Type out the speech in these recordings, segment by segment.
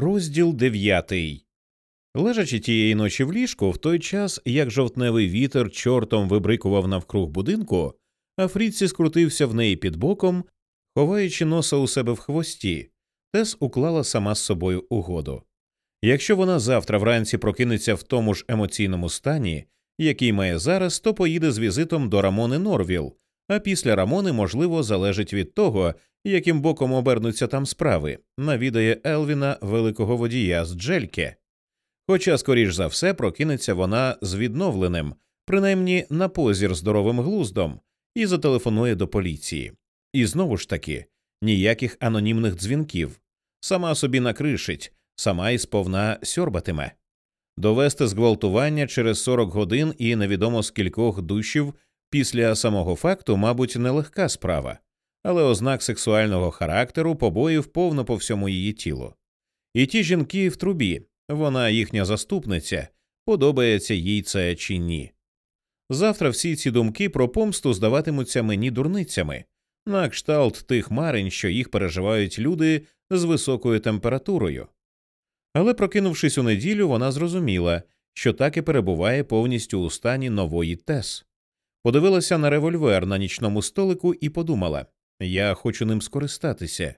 Розділ дев'ятий. Лежачи тієї ночі в ліжку, в той час, як жовтневий вітер чортом вибрикував навкруг будинку, а Фріці скрутився в неї під боком, ховаючи носа у себе в хвості, Тес уклала сама з собою угоду. Якщо вона завтра вранці прокинеться в тому ж емоційному стані, який має зараз, то поїде з візитом до Рамони Норвіл, а після Рамони, можливо, залежить від того, яким боком обернуться там справи, навідає Елвіна великого водія з Джельке. Хоча, скоріш за все, прокинеться вона з відновленим, принаймні на позір здоровим глуздом, і зателефонує до поліції. І знову ж таки, ніяких анонімних дзвінків, сама собі накришить, сама і сповна сьорбатиме. Довести зґвалтування через 40 годин і невідомо скількох душів після самого факту, мабуть, нелегка справа, але ознак сексуального характеру побоїв повно по всьому її тілу. І ті жінки в трубі, вона їхня заступниця, подобається їй це чи ні. Завтра всі ці думки про помсту здаватимуться мені дурницями, на кшталт тих марень, що їх переживають люди з високою температурою. Але, прокинувшись у неділю, вона зрозуміла, що так і перебуває повністю у стані нової тес. Подивилася на револьвер на нічному столику і подумала я хочу ним скористатися,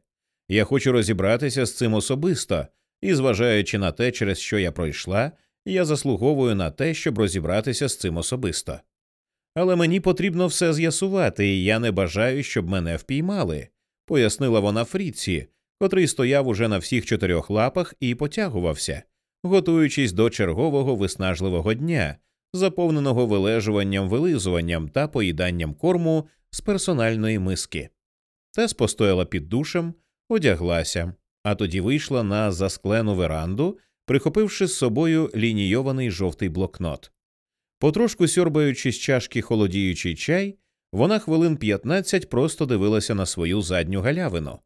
я хочу розібратися з цим особисто, і, зважаючи на те, через що я пройшла, я заслуговую на те, щоб розібратися з цим особисто. Але мені потрібно все з'ясувати, і я не бажаю, щоб мене впіймали, пояснила вона Фріці, котрий стояв уже на всіх чотирьох лапах і потягувався, готуючись до чергового виснажливого дня, заповненого вилежуванням, вилизуванням та поїданням корму з персональної миски. Тес постояла під душем, одяглася, а тоді вийшла на засклену веранду, прихопивши з собою лінійований жовтий блокнот. Потрошку сьорбаючи з чашки холодіючий чай, вона хвилин 15 просто дивилася на свою задню галявину,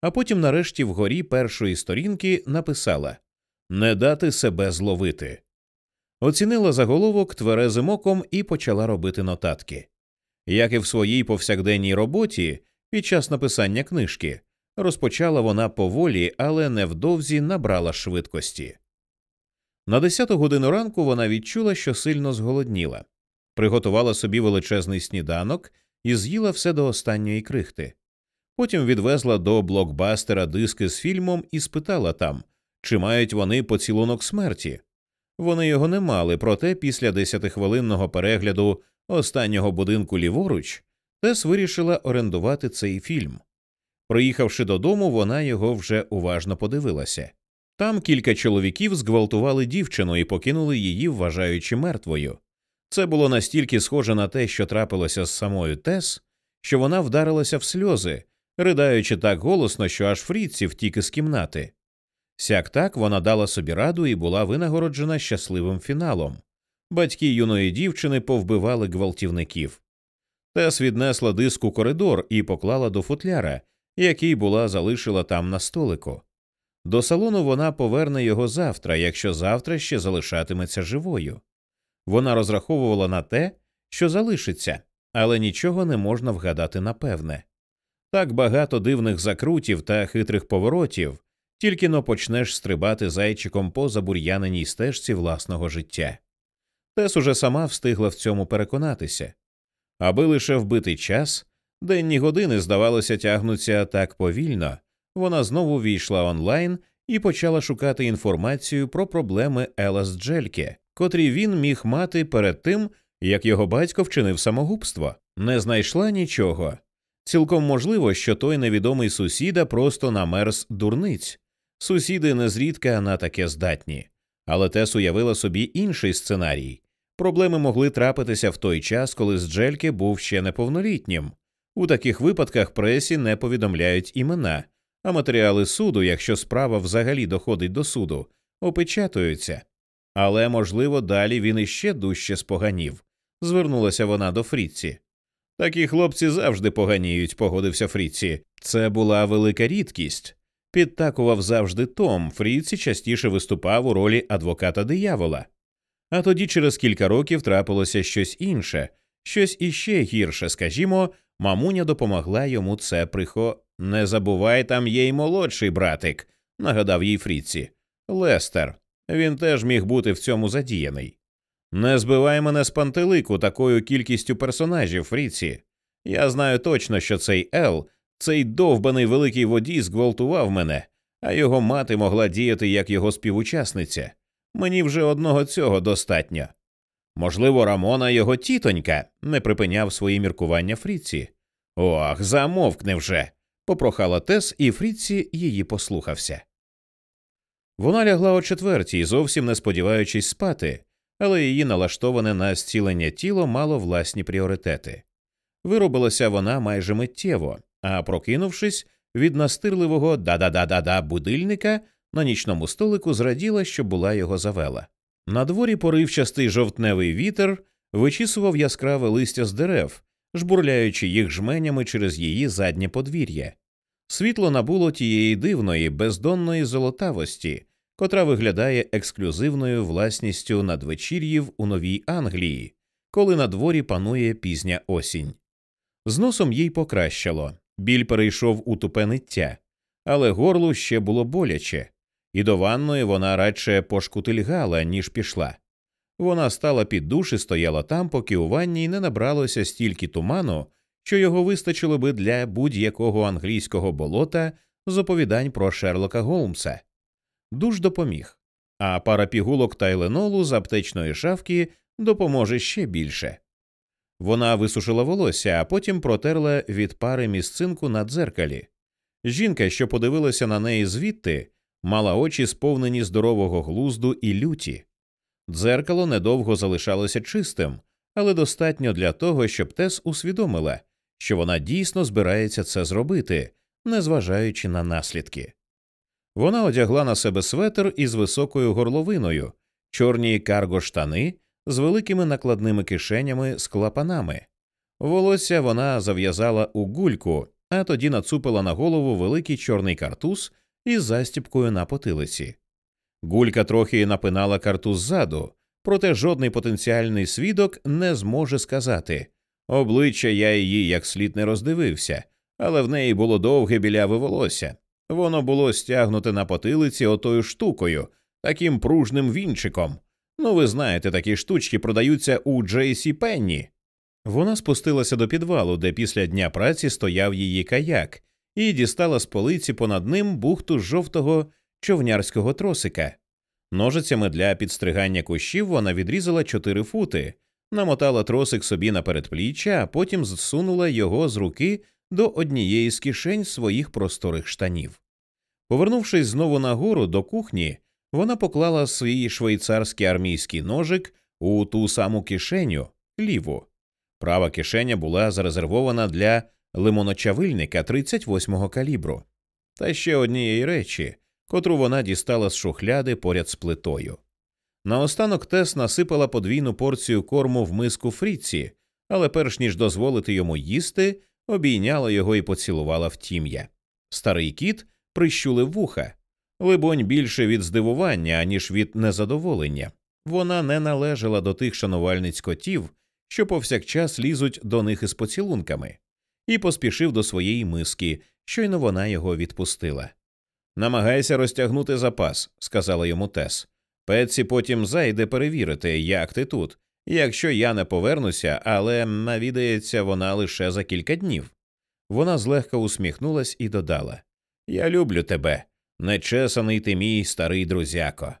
а потім, нарешті, вгорі першої сторінки написала Не дати себе зловити. Оцінила заголовок тверезим оком і почала робити нотатки. Як і в своїй повсякденній роботі, під час написання книжки, розпочала вона поволі, але невдовзі набрала швидкості. На десяту годину ранку вона відчула, що сильно зголодніла, приготувала собі величезний сніданок і з'їла все до останньої крихти. Потім відвезла до блокбастера диски з фільмом і спитала там, чи мають вони поцілунок смерті. Вони його не мали, проте після десятихвилинного перегляду останнього будинку ліворуч Тес вирішила орендувати цей фільм. Приїхавши додому, вона його вже уважно подивилася. Там кілька чоловіків зґвалтували дівчину і покинули її, вважаючи мертвою. Це було настільки схоже на те, що трапилося з самою Тес, що вона вдарилася в сльози, ридаючи так голосно, що аж Фріці втік із кімнати. Сяк так вона дала собі раду і була винагороджена щасливим фіналом. Батьки юної дівчини повбивали гвалтівників. Тес віднесла диск у коридор і поклала до футляра, який була залишила там на столику. До салону вона поверне його завтра, якщо завтра ще залишатиметься живою. Вона розраховувала на те, що залишиться, але нічого не можна вгадати напевне. Так багато дивних закрутів та хитрих поворотів, тільки но почнеш стрибати зайчиком по забур'яненій стежці власного життя. Тес уже сама встигла в цьому переконатися. Аби лише вбити час, денні години, здавалося, тягнуться так повільно, вона знову війшла онлайн і почала шукати інформацію про проблеми Елас Джельке, котрі він міг мати перед тим, як його батько вчинив самогубство. Не знайшла нічого. Цілком можливо, що той невідомий сусіда просто намерз дурниць. Сусіди незрідка на таке здатні. Але Тес уявила собі інший сценарій. Проблеми могли трапитися в той час, коли Зджельке був ще неповнолітнім. У таких випадках пресі не повідомляють імена, а матеріали суду, якщо справа взагалі доходить до суду, опечатуються. Але, можливо, далі він іще дужче споганів. Звернулася вона до Фріці. Такі хлопці завжди поганіють, погодився Фріці. Це була велика рідкість. Підтакував завжди Том. Фріці частіше виступав у ролі адвоката диявола. А тоді через кілька років трапилося щось інше, щось іще гірше, скажімо, мамуня допомогла йому це прихо. Не забувай, там є й молодший братик, нагадав їй Фріці. Лестер. Він теж міг бути в цьому задіяний. Не збивай мене з пантелику такою кількістю персонажів, Фріці. Я знаю точно, що цей Ел, цей довбаний великий водій зґвалтував мене, а його мати могла діяти як його співучасниця. Мені вже одного цього достатньо. Можливо, Рамона його тітонька не припиняв свої міркування Фріці. Ох, замовкне вже. попрохала Тес, і Фріці її послухався. Вона лягла о четвертій, зовсім не сподіваючись спати, але її налаштоване на зцілення тіло мало власні пріоритети. Виробилася вона майже миттєво, а прокинувшись від настирливого да-да-да-да-да будильника на нічному столику зраділа, що була його завела. На дворі поривчастий жовтневий вітер вичісував яскраве листя з дерев, жбурляючи їх жменями через її заднє подвір'я. Світло набуло тієї дивної, бездонної золотавості, котра виглядає ексклюзивною власністю надвечір'їв у Новій Англії, коли на дворі панує пізня осінь. З носом їй покращало, біль перейшов у тупе ниття, але горлу ще було боляче, і до ванної вона радше пошкутильгала, ніж пішла. Вона стала під душ і стояла там, поки у ванні не набралося стільки туману, що його вистачило би для будь-якого англійського болота з оповідань про Шерлока Голмса. Душ допоміг, а пара пігулок тайленолу з аптечної шавки допоможе ще більше. Вона висушила волосся, а потім протерла від пари місцинку на дзеркалі. Жінка, що подивилася на неї звідти, мала очі сповнені здорового глузду і люті. Дзеркало недовго залишалося чистим, але достатньо для того, щоб Тес усвідомила, що вона дійсно збирається це зробити, незважаючи на наслідки. Вона одягла на себе светр із високою горловиною, чорні карго штани з великими накладними кишенями з клапанами. Волосся вона зав'язала у гульку, а тоді нацупила на голову великий чорний картуз із застіпкою на потилиці. Гулька трохи напинала картуз ззаду, проте жодний потенціальний свідок не зможе сказати обличчя я її як слід не роздивився, але в неї було довге біляве волосся. Воно було стягнуте на потилиці отою штукою, таким пружним вінчиком. Ну, ви знаєте, такі штучки продаються у Джейсі Пенні. Вона спустилася до підвалу, де після дня праці стояв її каяк, і дістала з полиці понад ним бухту жовтого човнярського тросика. Ножицями для підстригання кущів вона відрізала чотири фути, намотала тросик собі на передпліччя, а потім зсунула його з руки до однієї з кишень своїх просторих штанів. Повернувшись знову нагору до кухні, вона поклала свій швейцарський армійський ножик у ту саму кишеню ліву. Права кишеня була зарезервована для лимоночавильника 38-го калібру, та ще однієї речі, котру вона дістала з шухляди поряд з плитою. Наостанок Тес насипала подвійну порцію корму в миску Фріці, але перш ніж дозволити йому їсти, обійняла його і поцілувала в тім'я. Старий кіт прищулив вуха. Либонь, більше від здивування, аніж від незадоволення. Вона не належала до тих шанувальниць котів, що повсякчас лізуть до них із поцілунками, і поспішив до своєї миски, щойно вона його відпустила. Намагайся розтягнути запас, сказала йому Тес. Петсі потім зайде перевірити, як ти тут, якщо я не повернуся, але навідається вона лише за кілька днів. Вона злегка усміхнулась і додала Я люблю тебе, нечесаний ти мій старий друзяко.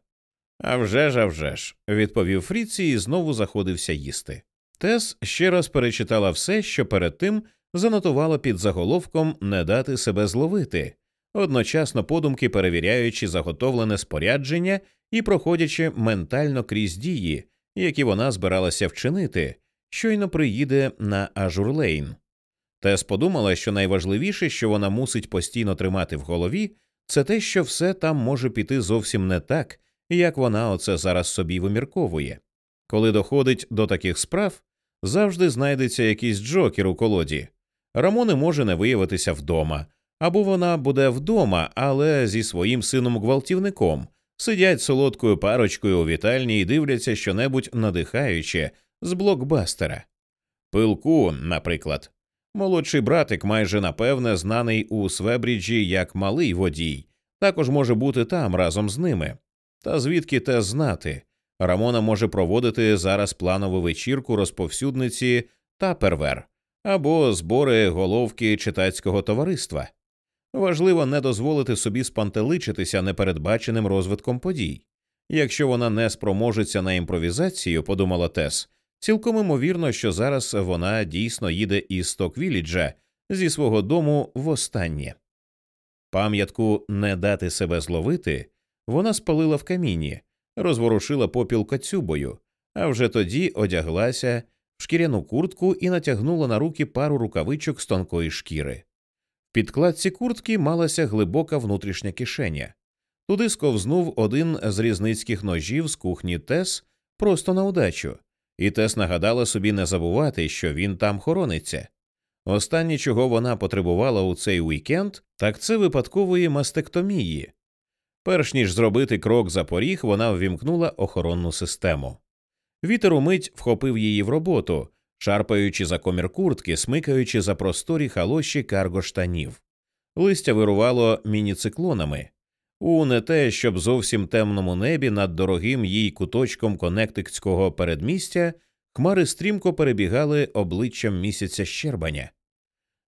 «А вже ж, а вже ж», – відповів Фріці і знову заходився їсти. Тес ще раз перечитала все, що перед тим занотувала під заголовком не дати себе зловити, одночасно подумки перевіряючи заготовлене спорядження і проходячи ментально крізь дії, які вона збиралася вчинити, щойно приїде на Ажурлейн. Тес подумала, що найважливіше, що вона мусить постійно тримати в голові, це те, що все там може піти зовсім не так, як вона оце зараз собі вимірковує. Коли доходить до таких справ, завжди знайдеться якийсь джокер у колоді. Рамони може не виявитися вдома, або вона буде вдома, але зі своїм сином гвалтівником, сидять солодкою парочкою у вітальні і дивляться щонебудь надихаюче з блокбастера. Пилку, наприклад. Молодший братик, майже напевне, знаний у Свебріджі як малий водій, також може бути там разом з ними. Та звідки те знати? Рамона може проводити зараз планову вечірку розповсюдниці та первер або збори головки читацького товариства. Важливо не дозволити собі спантеличитися непередбаченим розвитком подій. Якщо вона не спроможеться на імпровізацію, подумала Тес, цілком імовірно, що зараз вона дійсно їде із Стоквіліджа зі свого дому востаннє. Пам'ятку не дати себе зловити вона спалила в каміні, розворушила попіл кацюбою, а вже тоді одяглася шкіряну куртку і натягнула на руки пару рукавичок з тонкої шкіри. В підкладці куртки малася глибока внутрішня кишеня. Туди сковзнув один з різницьких ножів з кухні Тес просто на удачу, і Тес нагадала собі не забувати, що він там хорониться. Останнє, чого вона потребувала у цей уікенд, так це випадкової мастектомії. Перш ніж зробити крок за поріг, вона ввімкнула охоронну систему. Вітер умить вхопив її в роботу, шарпаючи за комір куртки, смикаючи за просторі халоші карго штанів. Листя вирувало мініциклонами. У не те, щоб зовсім темному небі над дорогим їй куточком конектикського передмістя хмари стрімко перебігали обличчям місяця щербання.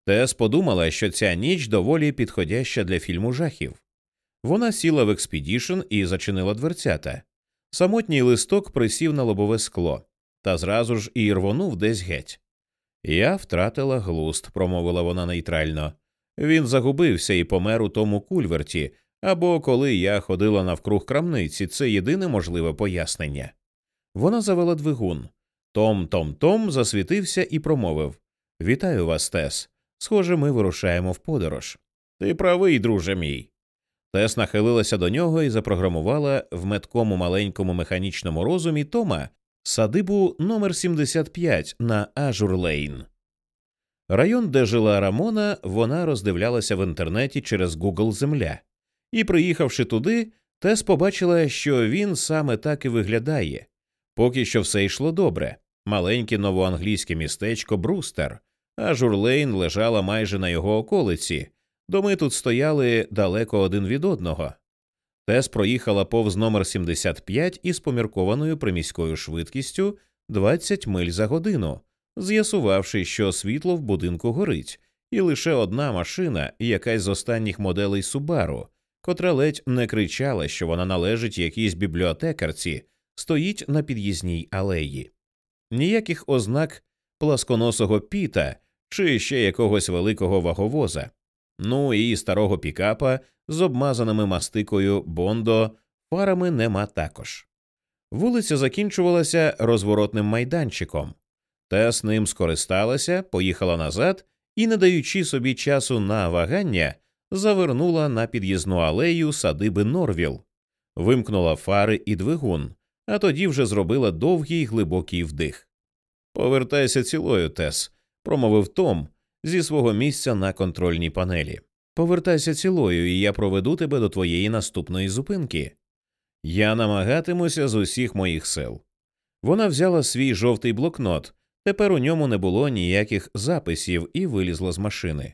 Тес подумала, що ця ніч доволі підходяща для фільму жахів. Вона сіла в експедішн і зачинила дверцята. Самотній листок присів на лобове скло, та зразу ж і рвонув десь геть. Я втратила глузд, промовила вона нейтрально. Він загубився і помер у тому кульверті, або коли я ходила навкруг крамниці, це єдине можливе пояснення. Вона завела двигун. Том Том Том засвітився і промовив Вітаю вас, Тес. Схоже, ми вирушаємо в подорож. Ти правий, друже мій. Тес нахилилася до нього і запрограмувала в меткому маленькому механічному розумі Тома садибу номер 75 на Ажур Лейн. Район, де жила Рамона, вона роздивлялася в інтернеті через Google Земля, і, приїхавши туди, Тес побачила, що він саме так і виглядає. Поки що все йшло добре. Маленьке новоанглійське містечко Брустер, а Журлейн лежала майже на його околиці. Доми тут стояли далеко один від одного. Тес проїхала повз номер 75 із поміркованою приміською швидкістю 20 миль за годину, з'ясувавши, що світло в будинку горить, і лише одна машина, якась з останніх моделей Субару, котра ледь не кричала, що вона належить якійсь бібліотекарці, стоїть на під'їзній алеї. Ніяких ознак пласконосого піта чи ще якогось великого ваговоза. Ну і старого пікапа з обмазаними мастикою Бондо фарами нема також. Вулиця закінчувалася розворотним майданчиком. Тес ним скористалася, поїхала назад і, не даючи собі часу на вагання, завернула на під'їзну алею садиби Норвіл, вимкнула фари і двигун, а тоді вже зробила довгий глибокий вдих. Повертайся цілою, Тес, промовив Том, зі свого місця на контрольній панелі. Повертайся цілою, і я проведу тебе до твоєї наступної зупинки. Я намагатимуся з усіх моїх сил. Вона взяла свій жовтий блокнот, тепер у ньому не було ніяких записів і вилізла з машини.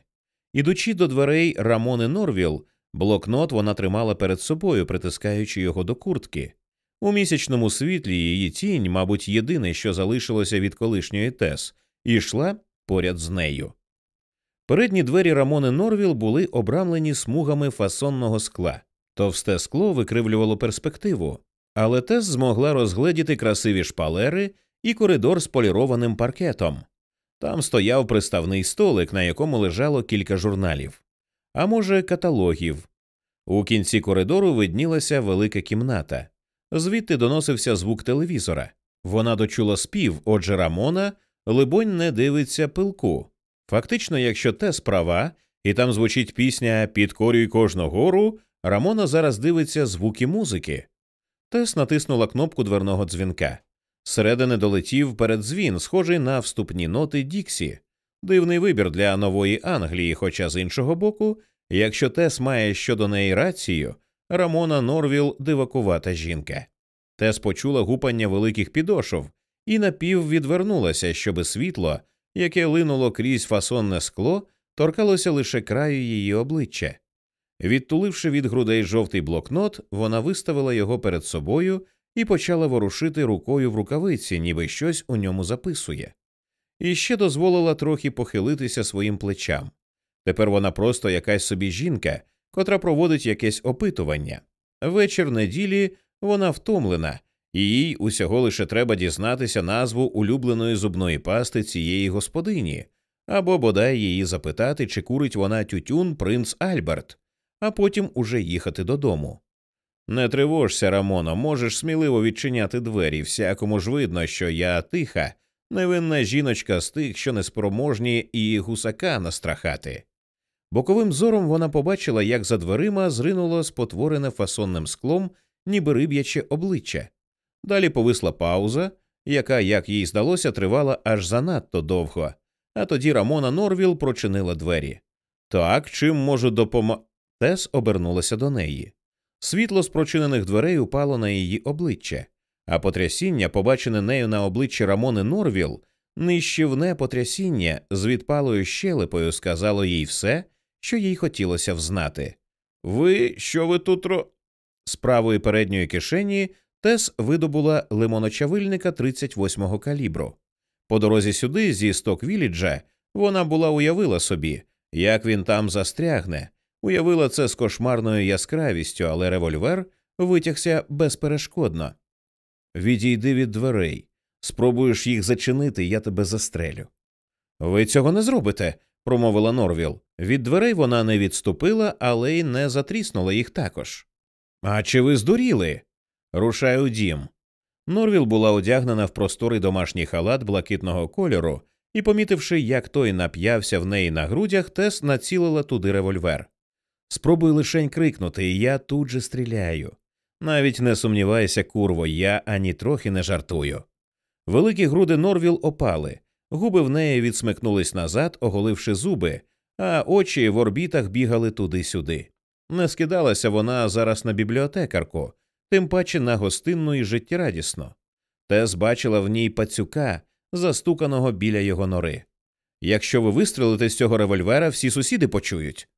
Ідучи до дверей Рамони Норвіл, блокнот вона тримала перед собою, притискаючи його до куртки. У місячному світлі її тінь, мабуть, єдине, що залишилося від колишньої тес, і йшла поряд з нею. Передні двері Рамони Норвіл були обрамлені смугами фасонного скла. Товсте скло викривлювало перспективу, але Тес змогла розгледіти красиві шпалери і коридор з полірованим паркетом. Там стояв приставний столик, на якому лежало кілька журналів, а може, каталогів. У кінці коридору виднілася велика кімната, звідти доносився звук телевізора. Вона дочула спів, отже, Рамона, либонь, не дивиться пилку. Фактично, якщо те справа, і там звучить пісня Підкорюй кожну гору, Рамона зараз дивиться звуки музики. Тес натиснула кнопку дверного дзвінка. Зсередини долетів передзвін, схожий на вступні ноти Діксі, дивний вибір для нової Англії, хоча з іншого боку, якщо Тес має щодо неї рацію, Рамона Норвіл дивакувата жінка. Тес почула гупання великих підошов і напіввідвернулася, щоби світло яке линуло крізь фасонне скло, торкалося лише краю її обличчя. Відтуливши від грудей жовтий блокнот, вона виставила його перед собою і почала ворушити рукою в рукавиці, ніби щось у ньому записує, і ще дозволила трохи похилитися своїм плечам. Тепер вона просто якась собі жінка, котра проводить якесь опитування. Вечір неділі вона втомлена, і їй усього лише треба дізнатися назву улюбленої зубної пасти цієї господині, або бодай її запитати, чи курить вона тютюн принц Альберт, а потім уже їхати додому. Не тривожся, Рамоно, можеш сміливо відчиняти двері, всякому ж видно, що я тиха, невинна жіночка з тих, що неспроможні і гусака настрахати. Боковим зором вона побачила, як за дверима зринуло спотворене фасонним склом, ніби риб'яче обличчя. Далі повисла пауза, яка, як їй здалося, тривала аж занадто довго, а тоді Рамона Норвіл прочинила двері. Так, чим можу допомо. Тес обернулася до неї. Світло з прочинених дверей упало на її обличчя, а потрясіння, побачене нею на обличчі Рамони Норвіл, нищівне потрясіння з відпалою щелепою сказало їй все, що їй хотілося взнати. Ви що ви тут ро. З правої передньої кишені Тес видобула лимоночавильника 38-го калібру. По дорозі сюди, зі Сток-Віліджа, вона була уявила собі, як він там застрягне, уявила це з кошмарною яскравістю, але револьвер витягся безперешкодно. Відійди від дверей. Спробуєш їх зачинити, я тебе застрелю. Ви цього не зробите, промовила Норвіл. Від дверей вона не відступила, але й не затріснула їх також. А чи ви здуріли? Рушай у дім. Норвіл була одягнена в просторий домашній халат блакитного кольору і, помітивши, як той нап'явся в неї на грудях, Тес націлила туди револьвер. Спробуй лишень крикнути, і я тут же стріляю. Навіть не сумнівайся, курво, я ані трохи не жартую. Великі груди Норвіл опали, губи в неї відсмикнулись назад, оголивши зуби, а очі в орбітах бігали туди-сюди. Не скидалася вона зараз на бібліотекарку, тим паче на гостинну і життєрадісно. Тес бачила в ній пацюка, застуканого біля його нори. Якщо ви вистрелите з цього револьвера, всі сусіди почують.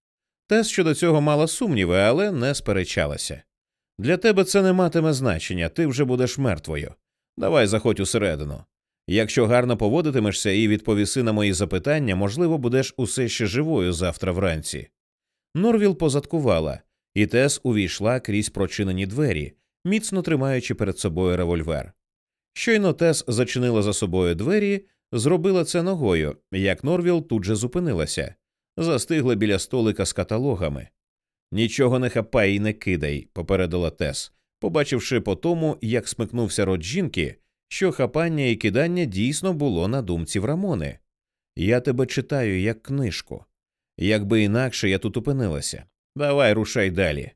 Тес щодо цього мала сумніви, але не сперечалася. Для тебе це не матиме значення, ти вже будеш мертвою. Давай заходь усередину. Якщо гарно поводитимешся і відповіси на мої запитання, можливо, будеш усе ще живою завтра вранці. Норвіл позадкувала, і Тес увійшла крізь прочинені двері, міцно тримаючи перед собою револьвер. Щойно Тес зачинила за собою двері, зробила це ногою, як Норвіл тут же зупинилася, застигла біля столика з каталогами. Нічого не хапай і не кидай, попередила Тес, побачивши по тому, як смикнувся рот жінки, що хапання і кидання дійсно було на думці в Рамони. Я тебе читаю як книжку. Якби інакше я тут опинилася. Давай рушай далі.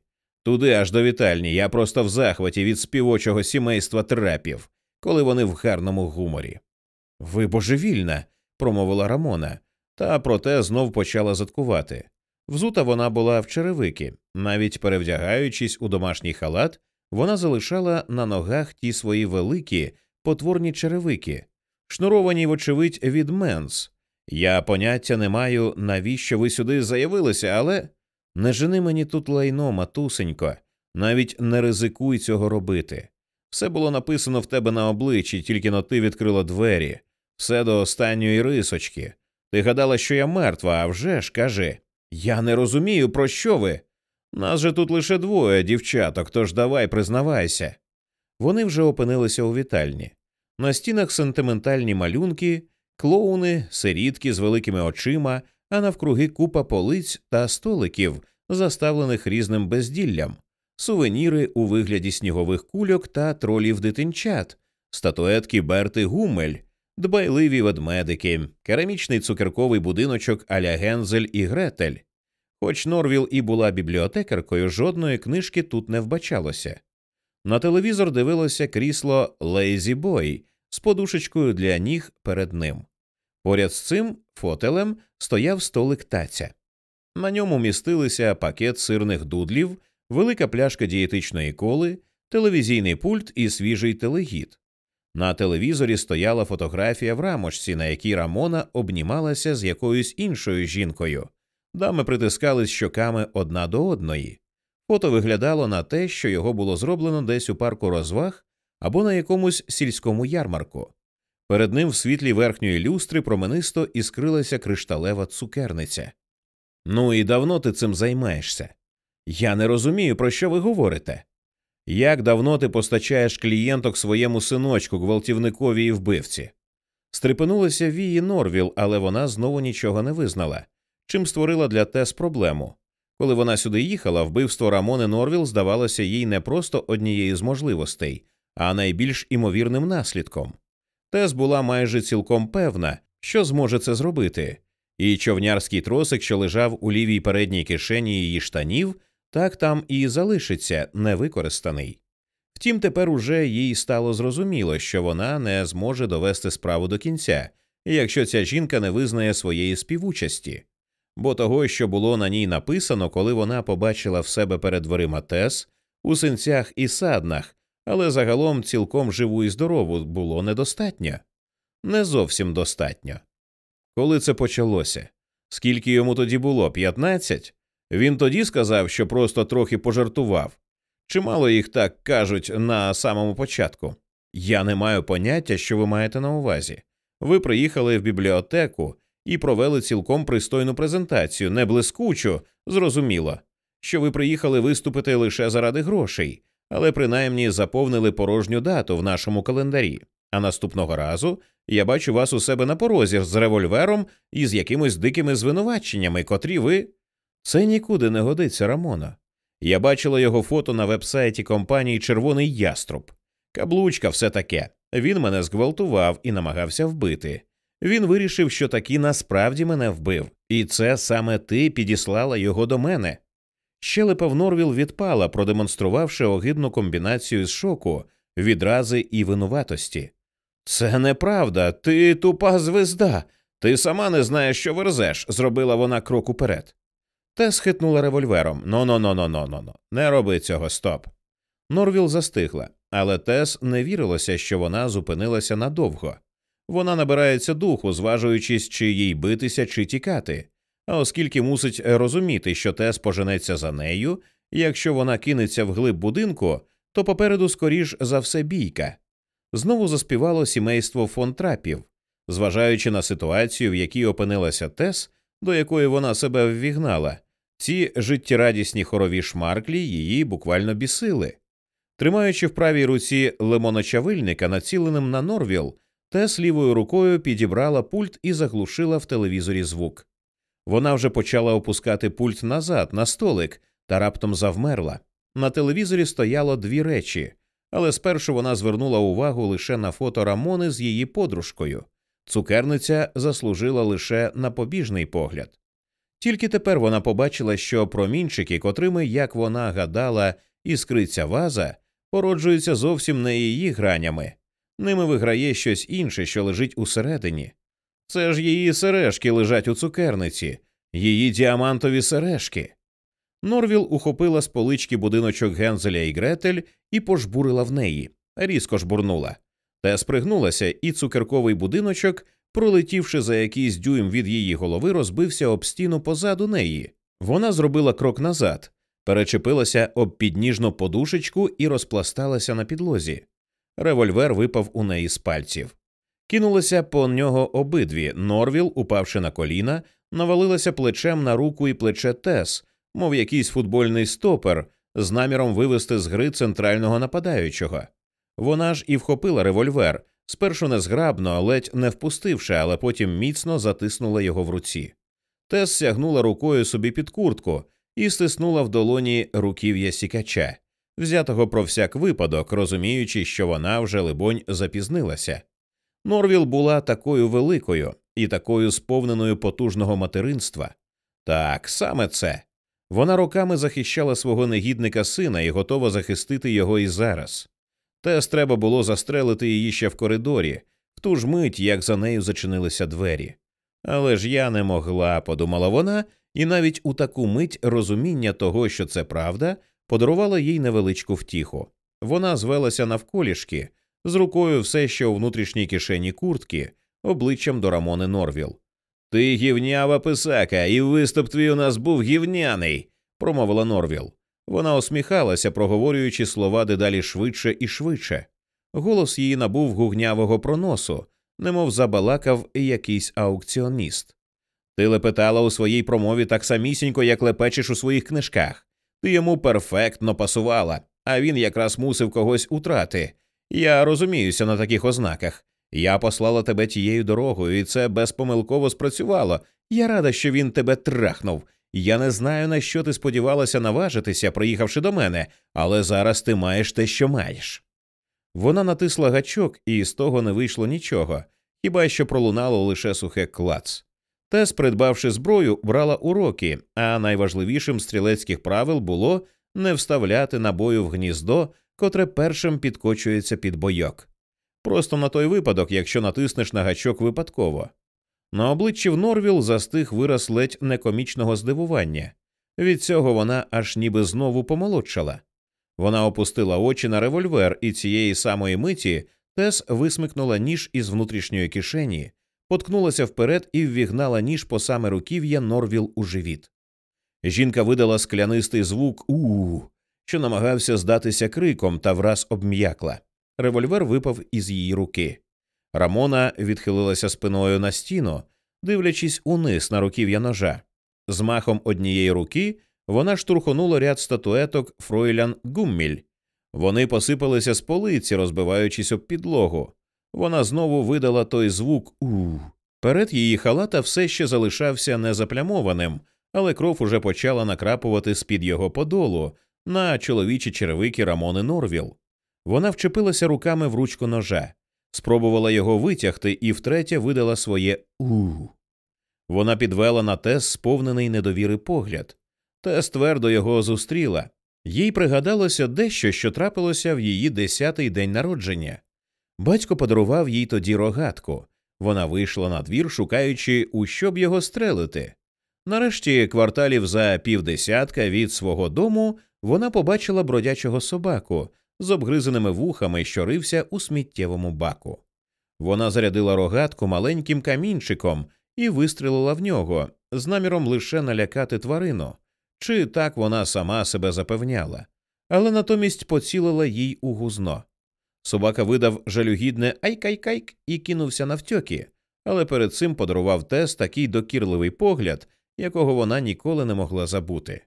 Туди аж до вітальні, я просто в захваті від співочого сімейства трапів, коли вони в гарному гуморі. Ви божевільна, промовила Рамона, та проте знов почала заткувати. Взута вона була в черевики, навіть перевдягаючись у домашній халат, вона залишала на ногах ті свої великі потворні черевики, шнуровані, вочевидь, від менс. Я поняття не маю, навіщо ви сюди заявилися, але не жени мені тут лайно, матусенько, навіть не ризикуй цього робити. Все було написано в тебе на обличчі, тільки но ти відкрила двері, все до останньої рисочки. Ти гадала, що я мертва, а вже ж кажи. Я не розумію, про що ви. Нас же тут лише двоє дівчаток, тож давай признавайся. Вони вже опинилися у вітальні. На стінах сентиментальні малюнки, клоуни, сирітки з великими очима, а навкруги купа полиць та столиків, заставлених різним безділлям, сувеніри у вигляді снігових кульок та тролів дитинчат, статуетки Берти Гумель, дбайливі ведмедики, керамічний цукерковий будиночок Аля Гензель і Гретель. Хоч Норвіл і була бібліотекаркою, жодної книжки тут не вбачалося. На телевізор дивилося крісло Лейзі Бой з подушечкою для ніг перед ним. Поряд з цим фотелем стояв столик таця. На ньому містилися пакет сирних дудлів, велика пляшка дієтичної коли, телевізійний пульт і свіжий телегід. На телевізорі стояла фотографія в рамочці, на якій Рамона обнімалася з якоюсь іншою жінкою, Дами притискались щоками одна до одної. Фото виглядало на те, що його було зроблено десь у парку розваг або на якомусь сільському ярмарку. Перед ним в світлі верхньої люстри променисто іскрилася кришталева цукерниця. Ну і давно ти цим займаєшся? Я не розумію, про що ви говорите. Як давно ти постачаєш клієнток своєму синочку, гвалтівникові і вбивці? Стрепенулася Вії Норвіл, але вона знову нічого не визнала, чим створила для Тес проблему. Коли вона сюди їхала, вбивство Рамони Норвіл здавалося їй не просто однією з можливостей, а найбільш імовірним наслідком. Тес була майже цілком певна, що зможе це зробити, і човнярський тросик, що лежав у лівій передній кишені її штанів, так там і залишиться невикористаний. Втім, тепер уже їй стало зрозуміло, що вона не зможе довести справу до кінця, якщо ця жінка не визнає своєї співучасті, бо того, що було на ній написано, коли вона побачила в себе перед дверима Тес, у синцях і саднах, але загалом цілком живу і здорову було недостатньо, не зовсім достатньо. Коли це почалося? Скільки йому тоді було? П'ятнадцять? Він тоді сказав, що просто трохи пожартував. Чимало їх так кажуть на самому початку. Я не маю поняття, що ви маєте на увазі. Ви приїхали в бібліотеку і провели цілком пристойну презентацію, не блискучу, зрозуміло, що ви приїхали виступити лише заради грошей, але принаймні заповнили порожню дату в нашому календарі. А наступного разу я бачу вас у себе на порозі з револьвером і з якимось дикими звинуваченнями, котрі ви. Це нікуди не годиться, Рамона. Я бачила його фото на вебсайті компанії Червоний Яструб. Каблучка, все таке. Він мене зґвалтував і намагався вбити. Він вирішив, що таки насправді мене вбив, і це саме ти підіслала його до мене. Щелепа в Норвіл відпала, продемонструвавши огидну комбінацію з шоку, відрази і винуватості. Це неправда, ти тупа звезда. Ти сама не знаєш, що верзеш, зробила вона крок уперед. Те схитнула револьвером. но но но но но но Не роби цього, стоп. Норвіл застигла, але Тес не вірилося, що вона зупинилася надовго. Вона набирається духу, зважуючись, чи їй битися, чи тікати. А оскільки мусить розуміти, що Тес поженеться за нею, і якщо вона кинеться в глиб будинку, то попереду скоріш за все бійка. Знову заспівало сімейство фон трапів. Зважаючи на ситуацію, в якій опинилася Тес, до якої вона себе ввігнала, ці життєрадісні хорові шмарклі її буквально бісили. Тримаючи в правій руці лимоночавильника, націленим на Норвіл, Тес лівою рукою підібрала пульт і заглушила в телевізорі звук. Вона вже почала опускати пульт назад на столик та раптом завмерла. На телевізорі стояло дві речі, але спершу вона звернула увагу лише на фото Рамони з її подружкою. Цукерниця заслужила лише на побіжний погляд. Тільки тепер вона побачила, що промінчики, котрими, як вона гадала, іскриться ваза, породжуються зовсім не її гранями, ними виграє щось інше, що лежить усередині. Це ж її сережки лежать у цукерниці, її діамантові сережки. Норвіл ухопила з полички будиночок Гензеля і Гретель і пожбурила в неї, різко жбурнула. Та спригнулася, і цукерковий будиночок, пролетівши за якийсь дюйм від її голови, розбився об стіну позаду неї. Вона зробила крок назад, перечепилася об підніжну подушечку і розпласталася на підлозі. Револьвер випав у неї з пальців. Кинулася по нього обидві. Норвіл, упавши на коліна, навалилася плечем на руку і плече Тес, мов якийсь футбольний стопер, з наміром вивести з гри центрального нападаючого. Вона ж і вхопила револьвер, спершу незграбно, ледь не впустивши, але потім міцно затиснула його в руці. Тес сягнула рукою собі під куртку і стиснула в долоні руків'я сікача, взятого про всяк випадок, розуміючи, що вона вже, либонь, запізнилася. Норвіл була такою великою і такою сповненою потужного материнства. Так, саме це. Вона роками захищала свого негідника сина і готова захистити його і зараз. Тес треба було застрелити її ще в коридорі, в ту ж мить, як за нею зачинилися двері. Але ж я не могла, подумала вона, і навіть у таку мить розуміння того, що це правда, подарувало їй невеличку втіху. Вона звелася навколішки, з рукою все ще у внутрішній кишені куртки, обличчям до Рамони Норвіл. Ти гівнява писака, і виступ твій у нас був гівняний, промовила Норвіл. Вона усміхалася, проговорюючи слова дедалі швидше і швидше. Голос її набув гугнявого проносу, немов забалакав якийсь аукціоніст. Ти лепетала у своїй промові так самісінько, як лепечеш у своїх книжках. Ти йому перфектно пасувала, а він якраз мусив когось утрати. Я розуміюся на таких ознаках. Я послала тебе тією дорогою, і це безпомилково спрацювало. Я рада, що він тебе трахнув. Я не знаю, на що ти сподівалася наважитися, приїхавши до мене, але зараз ти маєш те, що маєш. Вона натисла гачок, і з того не вийшло нічого, хіба що пролунало лише сухе клац. Тес, придбавши зброю, брала уроки, а найважливішим стрілецьких правил було не вставляти набою в гніздо, котре першим підкочується під бойок. Просто на той випадок, якщо натиснеш на гачок випадково. На обличчі в Норвіл застиг вираз ледь некомічного здивування. Від цього вона аж ніби знову помолодшала. Вона опустила очі на револьвер, і цієї самої миті Тес висмикнула ніж із внутрішньої кишені, поткнулася вперед і ввігнала ніж по саме руків'я Норвіл у живіт. Жінка видала склянистий звук у, що намагався здатися криком та враз обм'якла. Револьвер випав із її руки. Рамона відхилилася спиною на стіну, дивлячись униз на руків'я ножа. З махом однієї руки вона штурхонула ряд статуеток Фройлян Гумміль. Вони посипалися з полиці, розбиваючись об підлогу. Вона знову видала той звук у. Перед її халата все ще залишався незаплямованим, але кров уже почала накрапувати з під його подолу на чоловічі черевики Рамони Норвіл. Вона вчепилася руками в ручку ножа, спробувала його витягти і втретє видала своє у. Вона підвела на Тес сповнений недовіри погляд. Тес твердо його зустріла. Їй пригадалося дещо, що трапилося в її десятий день народження. Батько подарував їй тоді рогатку. Вона вийшла на двір, шукаючи, у що б його стрелити. Нарешті, кварталів за півдесятка від свого дому, вона побачила бродячого собаку з обгризаними вухами, що рився у сміттєвому баку. Вона зарядила рогатку маленьким камінчиком і вистрелила в нього з наміром лише налякати тварину, чи так вона сама себе запевняла, але натомість поцілила їй у гузно. Собака видав жалюгідне айкайкайк і кинувся навтьоки, але перед цим подарував Тес такий докірливий погляд, якого вона ніколи не могла забути.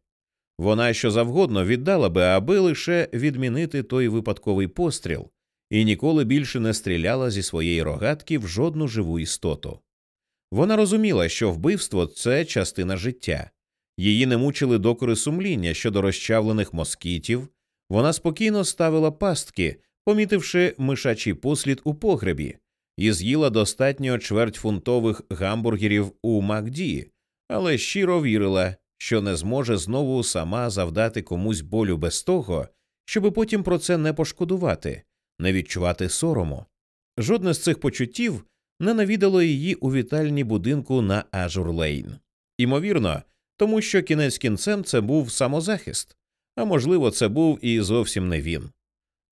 Вона що завгодно віддала би, аби лише відмінити той випадковий постріл, і ніколи більше не стріляла зі своєї рогатки в жодну живу істоту. Вона розуміла, що вбивство це частина життя, її не мучили докори сумління щодо розчавлених москітів, вона спокійно ставила пастки, помітивши мишачий послід у погребі, і з'їла достатньо чвертьфунтових гамбургерів у Макді, але щиро вірила, що не зможе знову сама завдати комусь болю без того, щоби потім про це не пошкодувати, не відчувати сорому. Жодне з цих почуттів не навідало її у вітальні будинку на Ажур-Лейн. Імовірно, тому що кінець кінцем це був самозахист, а можливо, це був і зовсім не він.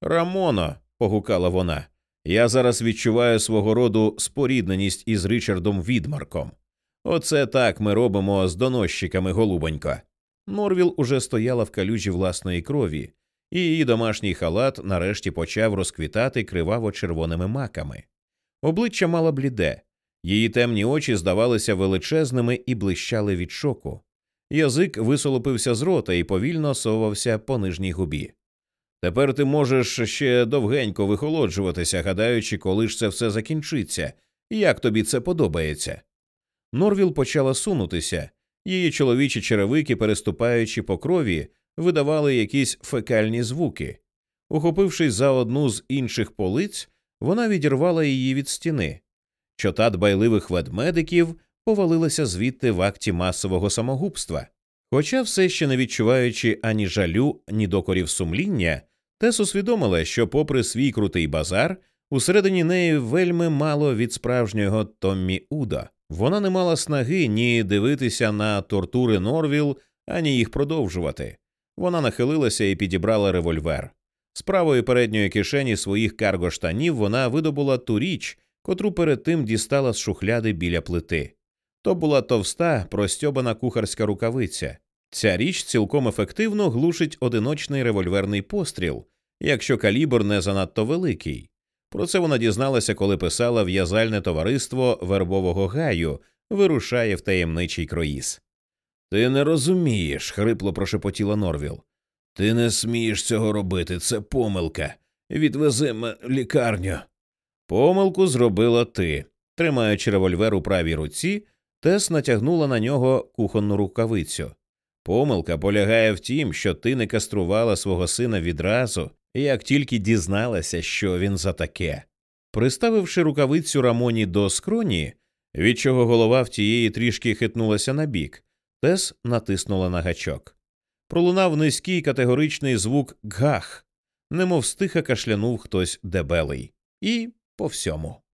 Рамоно, погукала вона, я зараз відчуваю свого роду спорідненість із Ричардом Відмарком. Оце так ми робимо з доносчиками голубонько. Норвіл уже стояла в калюжі власної крові, і її домашній халат нарешті почав розквітати криваво червоними маками. Обличчя мало бліде, її темні очі здавалися величезними і блищали від шоку. Язик висолопився з рота і повільно совався по нижній губі. Тепер ти можеш ще довгенько вихолоджуватися, гадаючи, коли ж це все закінчиться, як тобі це подобається. Норвіл почала сунутися, її чоловічі черевики, переступаючи по крові, видавали якісь фекальні звуки. Ухопившись за одну з інших полиць, вона відірвала її від стіни. Чота дбайливих ведмедиків повалилася звідти в акті масового самогубства. Хоча все ще не відчуваючи ані жалю, ні докорів сумління, Тес усвідомила, що, попри свій крутий базар, усередині неї вельми мало від справжнього Томмі Уда. Вона не мала снаги ні дивитися на тортури Норвіл, ані їх продовжувати. Вона нахилилася і підібрала револьвер. З правої передньої кишені своїх карго-штанів вона видобула ту річ, котру перед тим дістала з шухляди біля плити. То була товста, простьобана кухарська рукавиця. Ця річ цілком ефективно глушить одиночний револьверний постріл, якщо калібр не занадто великий. Про це вона дізналася, коли писала в'язальне товариство вербового гаю вирушає в таємничий кроїз. Ти не розумієш, хрипло прошепотіла Норвіл. Ти не смієш цього робити, це помилка. Відвеземо лікарню. Помилку зробила ти. Тримаючи револьвер у правій руці, Тес натягнула на нього кухонну рукавицю. Помилка полягає в тім, що ти не каструвала свого сина відразу, як тільки дізналася, що він за таке. Приставивши рукавицю Рамоні до скроні, від чого голова в тієї трішки хитнулася набік, Тес натиснула на гачок. Пролунав низький категоричний звук гах, немов стиха кашлянув хтось дебелий, і по всьому.